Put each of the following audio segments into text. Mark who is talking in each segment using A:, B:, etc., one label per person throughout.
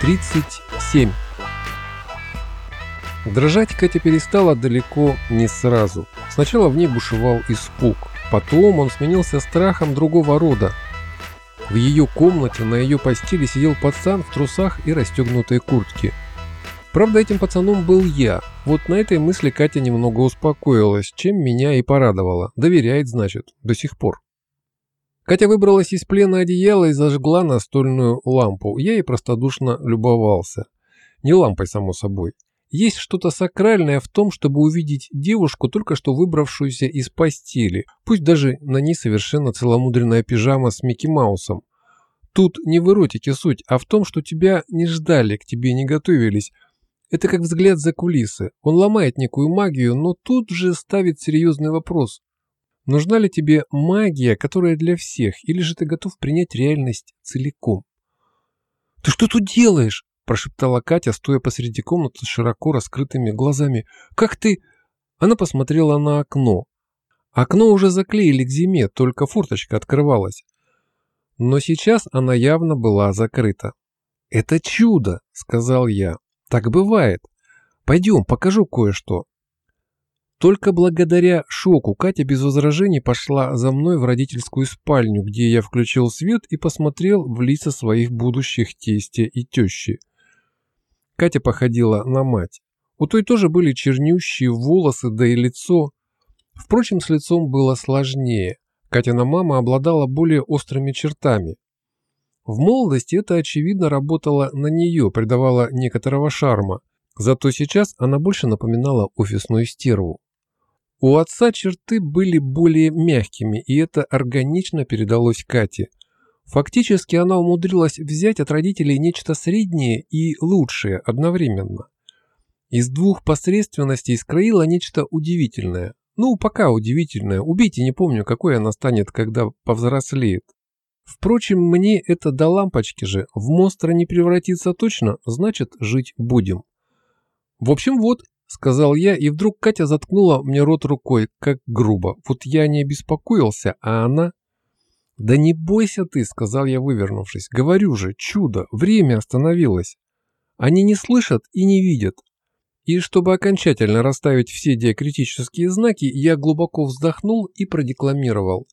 A: 37. Дрожать Катя перестала далеко не сразу. Сначала в ней бушевал испуг, потом он сменился страхом другого рода. В ее комнате на ее постели сидел пацан в трусах и расстегнутой куртке. Правда, этим пацаном был я. Вот на этой мысли Катя немного успокоилась, чем меня и порадовала. Доверяет, значит, до сих пор. Катя выбралась из плена одеяла и зажгла настольную лампу. Я ей простодушно любовался. Не лампой, само собой. Есть что-то сакральное в том, чтобы увидеть девушку, только что выбравшуюся из постели, пусть даже на ней совершенно целомудренная пижама с Микки Маусом. Тут не в эротике суть, а в том, что тебя не ждали, к тебе не готовились. Это как взгляд за кулисы. Он ломает некую магию, но тут же ставит серьезный вопрос. Нужна ли тебе магия, которая для всех, или же ты готов принять реальность целиком? «Ты что тут делаешь?» прошептала Катя, стоя посреди комнаты с широко раскрытыми глазами. «Как ты...» Она посмотрела на окно. Окно уже заклеили к зиме, только форточка открывалась. Но сейчас она явно была закрыта. «Это чудо!» — сказал я. «Так бывает. Пойдем, покажу кое-что». Только благодаря шоку Катя без возражений пошла за мной в родительскую спальню, где я включил свет и посмотрел в лица своих будущих тестя и тещи. Катя походила на мать. У той тоже были чернющие волосы, да и лицо. Впрочем, с лицом было сложнее. Катина мама обладала более острыми чертами. В молодости это, очевидно, работало на нее, придавало некоторого шарма. Зато сейчас она больше напоминала офисную стерву. У отца черты были более мягкими, и это органично передалось Кате – Фактически она умудрилась взять от родителей нечто среднее и лучшее одновременно. Из двух посредственностей скроила нечто удивительное. Ну, пока удивительное. Убейте, не помню, какой она станет, когда повзрослеет. Впрочем, мне это до лампочки же. В монстра не превратиться точно, значит, жить будем. В общем, вот, сказал я, и вдруг Катя заткнула мне рот рукой, как грубо. Вот я не беспокоился, а она... «Да не бойся ты», — сказал я, вывернувшись. «Говорю же, чудо, время остановилось. Они не слышат и не видят». И чтобы окончательно расставить все диакритические знаки, я глубоко вздохнул и продекламировал.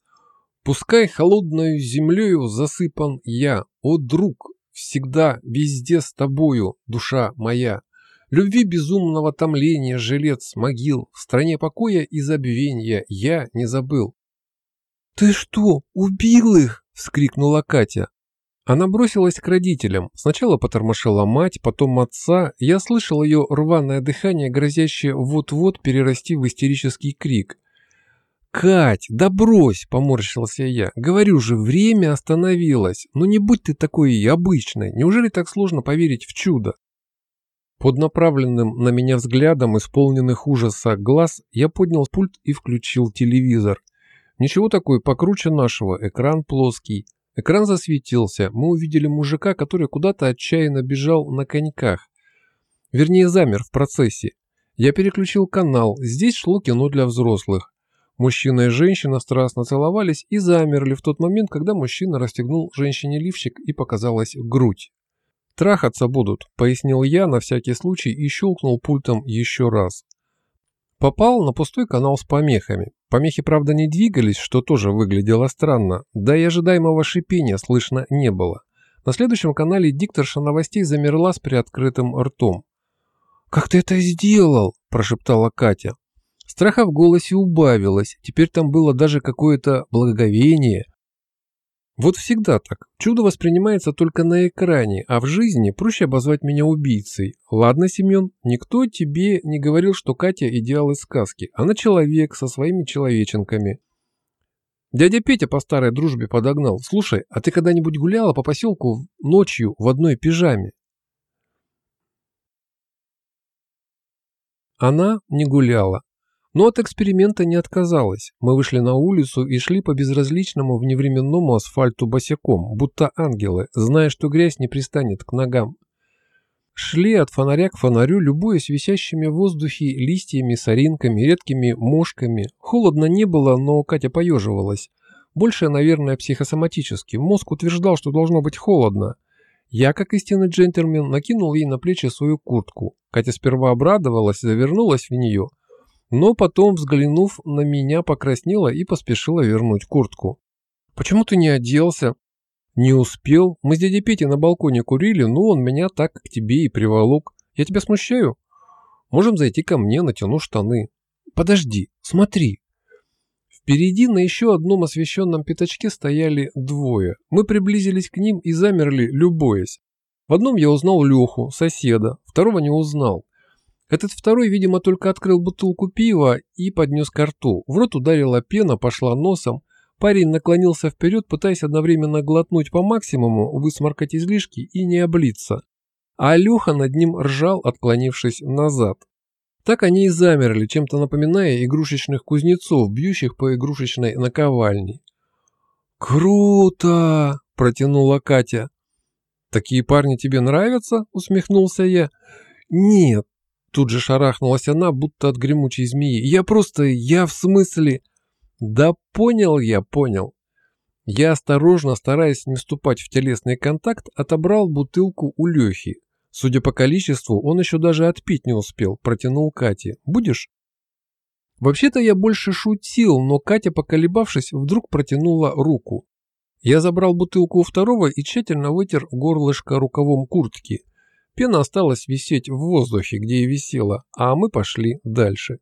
A: «Пускай холодною землею засыпан я, о друг, всегда, везде с тобою, душа моя. Любви безумного томления, жилец могил, в стране покоя и забвенья я не забыл. «Ты что, убил их?» – вскрикнула Катя. Она бросилась к родителям. Сначала потормошила мать, потом отца. Я слышал ее рваное дыхание, грозящее вот-вот перерасти в истерический крик. «Кать, да брось!» – поморщился я. «Говорю же, время остановилось. Ну не будь ты такой обычной. Неужели так сложно поверить в чудо?» Под направленным на меня взглядом, исполненных ужаса глаз, я поднял пульт и включил телевизор. Ничего такой, покруче нашего, экран плоский. Экран засветился, мы увидели мужика, который куда-то отчаянно бежал на коньках. Вернее, замер в процессе. Я переключил канал, здесь шло кино для взрослых. Мужчина и женщина страстно целовались и замерли в тот момент, когда мужчина расстегнул женщине лифчик и показалась грудь. «Трахаться будут», — пояснил я на всякий случай и щелкнул пультом еще раз. Попал на пустой канал с помехами. Помехи, правда, не двигались, что тоже выглядело странно, да и ожидаемого шипения слышно не было. На следующем канале дикторша новостей замерла с приоткрытым ртом. «Как ты это сделал?» – прошептала Катя. Страха в голосе убавилось, теперь там было даже какое-то благоговение, вот всегда так. Чудо воспринимается только на экране, а в жизни проще обозвать меня убийцей. Ладно, Семен, никто тебе не говорил, что Катя идеал из сказки. Она человек со своими человеченками. Дядя Петя по старой дружбе подогнал. Слушай, а ты когда-нибудь гуляла по поселку ночью в одной пижаме? Она не гуляла. Но от эксперимента не отказалась. Мы вышли на улицу и шли по безразличному вневременному асфальту босиком, будто ангелы, зная, что грязь не пристанет к ногам. Шли от фонаря к фонарю, любуясь висящими в воздухе листьями, соринками, редкими мошками. Холодно не было, но Катя поеживалась. Больше, наверное, психосоматически. Мозг утверждал, что должно быть холодно. Я, как истинный джентльмен, накинул ей на плечи свою куртку. Катя сперва обрадовалась, завернулась в нее, но потом, взглянув на меня, покраснела и поспешила вернуть куртку. «Почему ты не оделся?» «Не успел. Мы с дядей Петей на балконе курили, но он меня так к тебе и приволок. Я тебя смущаю? Можем зайти ко мне, натяну штаны». «Подожди, смотри». Впереди на еще одном освещенном пятачке стояли двое. Мы приблизились к ним и замерли, любуясь. В одном я узнал Леху, соседа, второго не узнал. Этот второй, видимо, только открыл бутылку пива и поднес ко рту. В рот ударила пена, пошла носом. Парень наклонился вперед, пытаясь одновременно глотнуть по максимуму, высморкать излишки и не облиться. А Алёха над ним ржал, отклонившись назад. Так они и замерли, чем-то напоминая игрушечных кузнецов, бьющих по игрушечной наковальне. «Круто!» – протянула Катя. «Такие парни тебе нравятся?» – усмехнулся я. «Нет!» – тут же шарахнулась она, будто от гремучей змеи. «Я просто... я в смысле...» Да понял я, понял. Я осторожно, стараясь не вступать в телесный контакт, отобрал бутылку у Лехи. Судя по количеству, он еще даже отпить не успел, протянул Кате. «Будешь?» Вообще-то я больше шутил, но Катя, поколебавшись, вдруг протянула руку. Я забрал бутылку у второго и тщательно вытер горлышко рукавом куртки. Пена осталась висеть в воздухе, где и висела, а мы пошли дальше.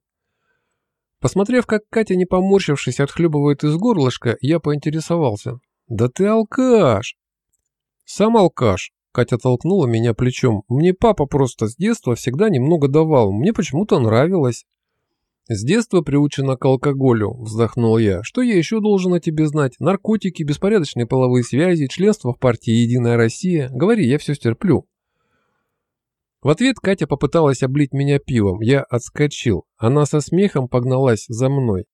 A: Посмотрев, как Катя, не поморщившись, отхлебывает из горлышка, я поинтересовался. «Да ты алкаш!» «Сам алкаш!» Катя толкнула меня плечом. «Мне папа просто с детства всегда немного давал. Мне почему-то нравилось». «С детства приучена к алкоголю», – вздохнул я. «Что я еще должен о тебе знать? Наркотики, беспорядочные половые связи, членство в партии «Единая Россия». Говори, я все стерплю». В ответ Катя попыталась облить меня пивом. Я отскочил. Она со смехом погналась за мной.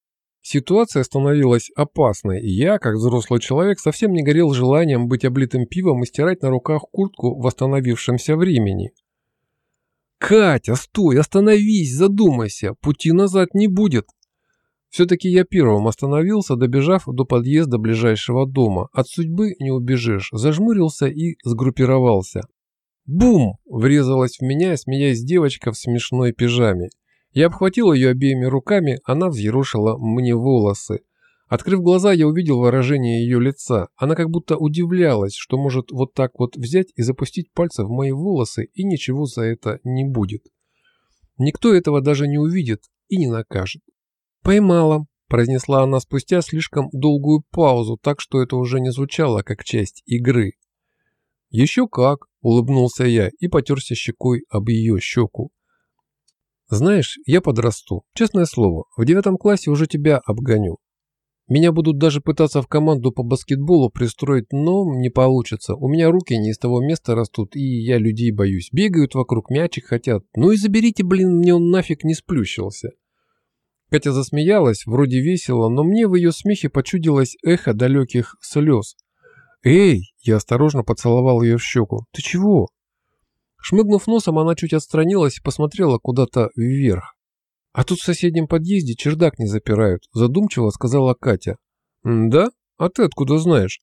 A: Ситуация становилась опасной, и я, как взрослый человек, совсем не горел желанием быть облитым пивом и стирать на руках куртку в восстановившемся времени. «Катя, стой, остановись, задумайся, пути назад не будет!» Все-таки я первым остановился, добежав до подъезда ближайшего дома. От судьбы не убежишь. Зажмурился и сгруппировался. Бум! Врезалась в меня, смеясь девочка в смешной пижаме. Я обхватил ее обеими руками, она взъерушила мне волосы. Открыв глаза, я увидел выражение ее лица. Она как будто удивлялась, что может вот так вот взять и запустить пальцы в мои волосы, и ничего за это не будет. Никто этого даже не увидит и не накажет. «Поймала», – произнесла она спустя слишком долгую паузу, так что это уже не звучало как часть игры. «Еще как», – улыбнулся я и потерся щекой об ее щеку. «Знаешь, я подрасту. Честное слово, в девятом классе уже тебя обгоню. Меня будут даже пытаться в команду по баскетболу пристроить, но не получится. У меня руки не из того места растут, и я людей боюсь. Бегают вокруг, мячик хотят. Ну и заберите, блин, мне он нафиг не сплющился». Катя засмеялась, вроде весело, но мне в ее смехе почудилось эхо далеких слез. «Эй!» – я осторожно поцеловал ее в щеку. «Ты чего?» Шмыгнув носом, она чуть отстранилась и посмотрела куда-то вверх. «А тут в соседнем подъезде чердак не запирают», – задумчиво сказала Катя. «Да? А ты откуда знаешь?»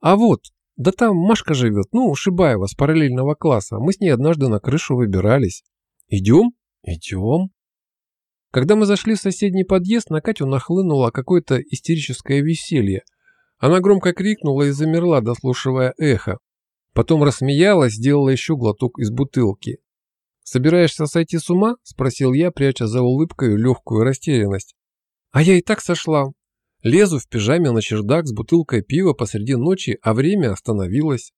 A: «А вот, да там Машка живет, ну, Шибаева, с параллельного класса. Мы с ней однажды на крышу выбирались». «Идем?» «Идем». Когда мы зашли в соседний подъезд, на Катю нахлынуло какое-то истерическое веселье – она громко крикнула и замерла, дослушивая эхо. Потом рассмеялась, сделала еще глоток из бутылки. «Собираешься сойти с ума?» – спросил я, пряча за улыбкой легкую растерянность. «А я и так сошла. Лезу в пижаме на чердак с бутылкой пива посреди ночи, а время остановилось.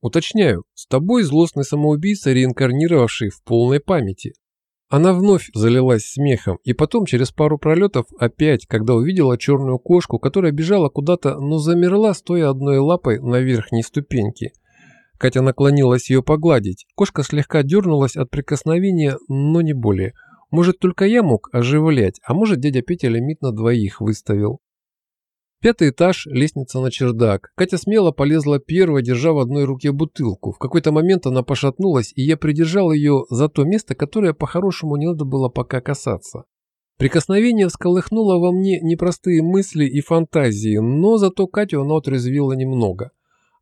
A: Уточняю, с тобой злостный самоубийца, реинкарнировавший в полной памяти. Она вновь залилась смехом, и потом через пару пролетов опять, когда увидела черную кошку, которая бежала куда-то, но замерла, стоя одной лапой на верхней ступеньке. Катя наклонилась ее погладить. Кошка слегка дернулась от прикосновения, но не более. Может, только я мог оживлять, а может, дядя Петя лимит на двоих выставил. Пятый этаж, лестница на чердак. Катя смело полезла первой, держа в одной руке бутылку. В какой-то момент она пошатнулась, и я придержал ее за то место, которое по-хорошему не надо было пока касаться. Прикосновение всколыхнуло во мне непростые мысли и фантазии, но зато Катю оно отрезвило немного.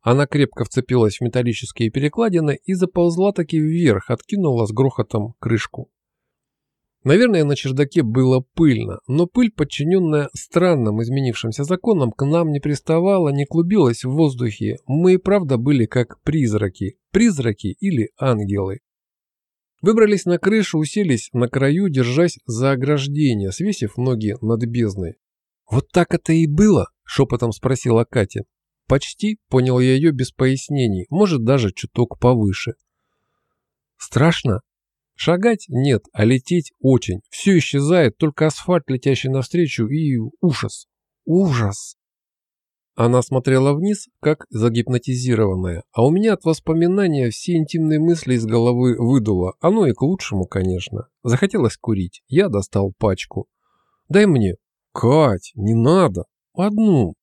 A: Она крепко вцепилась в металлические перекладины и заползла таки вверх, откинула с грохотом крышку. Наверное, на чердаке было пыльно, но пыль, подчиненная странным изменившимся законам, к нам не приставала, не клубилась в воздухе. Мы и правда были как призраки. Призраки или ангелы. Выбрались на крышу, уселись на краю, держась за ограждение, свесив ноги над бездной. «Вот так это и было?» – шепотом спросила Катя. «Почти», – понял я ее без пояснений, может даже чуток повыше. «Страшно?» Шагать нет, а лететь очень. Все исчезает, только асфальт, летящий навстречу, и ужас. Ужас. Она смотрела вниз, как загипнотизированная, а у меня от воспоминания все интимные мысли из головы выдуло. Оно и к лучшему, конечно. Захотелось курить. Я достал пачку. «Дай мне». «Кать, не надо. Одну».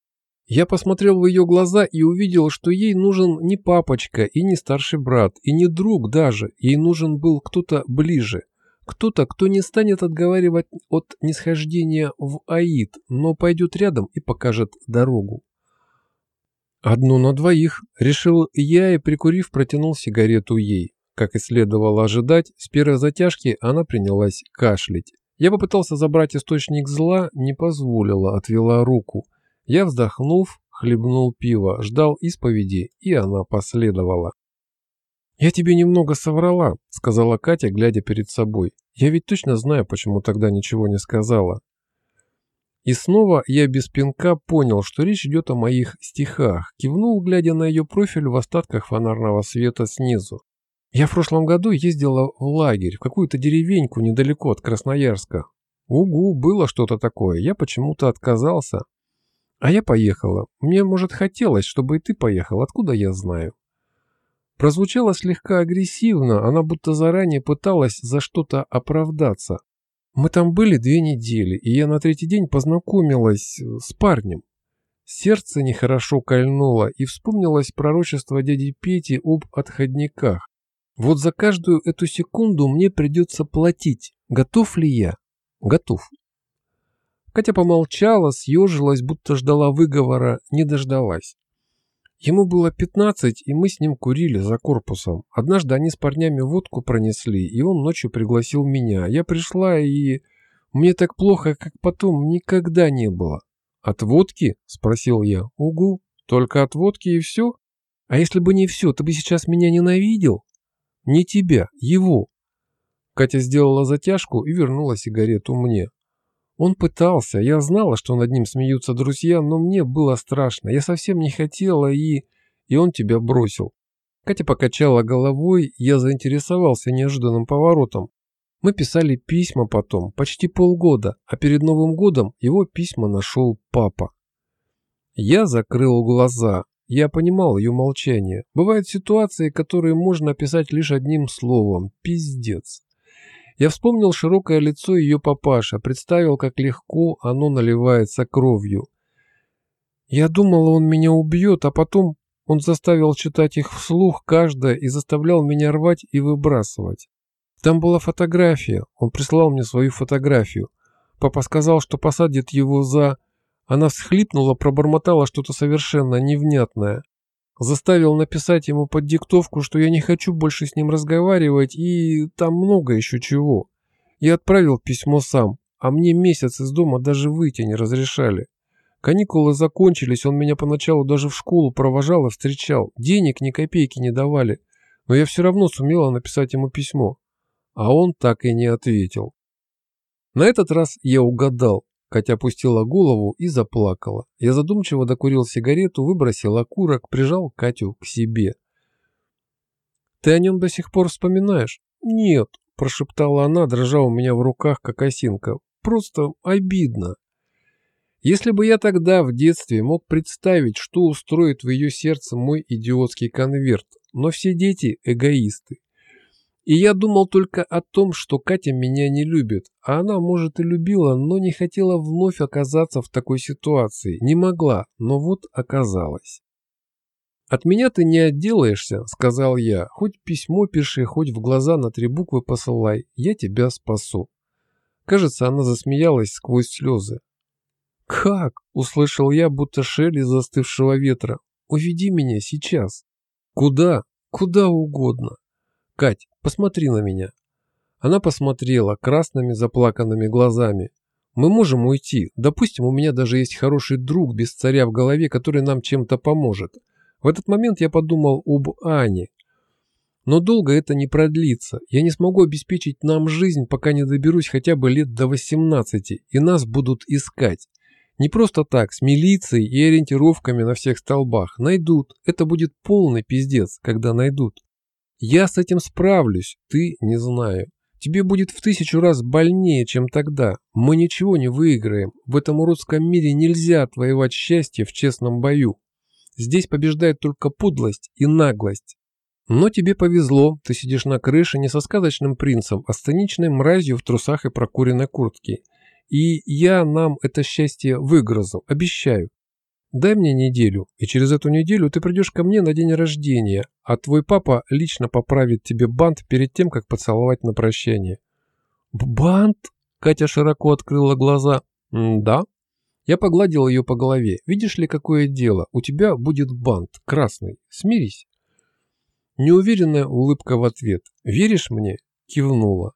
A: Я посмотрел в ее глаза и увидел, что ей нужен не папочка и не старший брат, и не друг даже. Ей нужен был кто-то ближе. Кто-то, кто не станет отговаривать от нисхождения в Аид, но пойдет рядом и покажет дорогу. «Одну на двоих», — решил я и, прикурив, протянул сигарету ей. Как и следовало ожидать, с первой затяжки она принялась кашлять. Я попытался забрать источник зла, не позволила, отвела руку. Я, вздохнув, хлебнул пиво, ждал исповеди, и она последовала. «Я тебе немного соврала», — сказала Катя, глядя перед собой. «Я ведь точно знаю, почему тогда ничего не сказала». И снова я без пинка понял, что речь идет о моих стихах, кивнул, глядя на ее профиль в остатках фонарного света снизу. Я в прошлом году ездила в лагерь, в какую-то деревеньку недалеко от Красноярска. Угу, было что-то такое, я почему-то отказался, а я поехала. Мне, может, хотелось, чтобы и ты поехал. Откуда я знаю? Прозвучало слегка агрессивно, она будто заранее пыталась за что-то оправдаться. Мы там были две недели, и я на третий день познакомилась с парнем. Сердце нехорошо кольнуло, и вспомнилось пророчество дяди Пети об отходниках. Вот за каждую эту секунду мне придется платить. Готов ли я? Готов. Катя помолчала, съежилась, будто ждала выговора, не дождалась. Ему было пятнадцать, и мы с ним курили за корпусом. Однажды они с парнями водку пронесли, и он ночью пригласил меня. Я пришла, и... Мне так плохо, как потом, никогда не было. «От водки?» – спросил я. «Угу. Только от водки и все? А если бы не все, ты бы сейчас меня ненавидел?» «Не тебя, его». Катя сделала затяжку и вернула сигарету мне. Он пытался, я знала, что над ним смеются друзья, но мне было страшно, я совсем не хотела и... И он тебя бросил. Катя покачала головой, я заинтересовался неожиданным поворотом. Мы писали письма потом, почти полгода, а перед Новым годом его письма нашел папа. Я закрыл глаза. Я понимал ее молчание. Бывают ситуации, которые можно описать лишь одним словом – пиздец. Я вспомнил широкое лицо ее папаша, представил, как легко оно наливается кровью. Я думал, он меня убьет, а потом он заставил читать их вслух каждое и заставлял меня рвать и выбрасывать. Там была фотография, он прислал мне свою фотографию. Папа сказал, что посадит его за... Она всхлипнула, пробормотала что-то совершенно невнятное. Заставил написать ему под диктовку, что я не хочу больше с ним разговаривать и там много еще чего. Я отправил письмо сам, а мне месяц из дома даже выйти не разрешали. Каникулы закончились, он меня поначалу даже в школу провожал и встречал. Денег ни копейки не давали, но я все равно сумела написать ему письмо. А он так и не ответил. На этот раз я угадал. Катя опустила голову и заплакала. Я задумчиво докурил сигарету, выбросил окурок, прижал Катю к себе. «Ты о нем до сих пор вспоминаешь?» «Нет», – прошептала она, дрожа у меня в руках, как осинка. «Просто обидно». Если бы я тогда в детстве мог представить, что устроит в ее сердце мой идиотский конверт, но все дети – эгоисты. И я думал только о том, что Катя меня не любит, а она, может, и любила, но не хотела вновь оказаться в такой ситуации. Не могла, но вот оказалась. «От меня ты не отделаешься», — сказал я. «Хоть письмо пиши, хоть в глаза на три буквы посылай. Я тебя спасу». Кажется, она засмеялась сквозь слезы. «Как?» — услышал я, будто шелест застывшего ветра. уведи меня сейчас. Куда? Куда угодно. Кать, посмотри на меня. Она посмотрела красными заплаканными глазами. Мы можем уйти. Допустим, у меня даже есть хороший друг без царя в голове, который нам чем-то поможет. В этот момент я подумал об Ане. Но долго это не продлится. Я не смогу обеспечить нам жизнь, пока не доберусь хотя бы лет до 18, и нас будут искать. Не просто так, с милицией и ориентировками на всех столбах. Найдут. Это будет полный пиздец, когда найдут. Я с этим справлюсь, ты не знаю. Тебе будет в тысячу раз больнее, чем тогда. Мы ничего не выиграем. В этом уродском мире нельзя отвоевать счастье в честном бою. Здесь побеждает только подлость и наглость. Но тебе повезло, ты сидишь на крыше не со сказочным принцем, а с циничной мразью в трусах и прокуренной куртке. И я нам это счастье выгрызу, обещаю. Дай мне неделю, и через эту неделю ты придешь ко мне на день рождения, а твой папа лично поправит тебе бант перед тем, как поцеловать на прощание. Бант? Катя широко открыла глаза. да. Я погладил ее по голове. Видишь ли, какое дело? У тебя будет бант, красный. Смирись. Неуверенная улыбка в ответ. «Веришь мне?» Кивнула.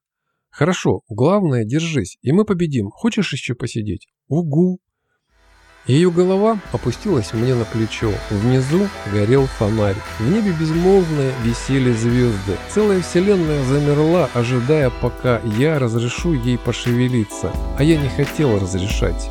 A: «Хорошо, главное, держись, и мы победим. Хочешь еще посидеть?» «Угу!» Ее голова опустилась мне на плечо. Внизу горел фонарь. В небе безмолвно висели звезды. Целая вселенная замерла, ожидая, пока я разрешу ей пошевелиться. А я не хотел разрешать.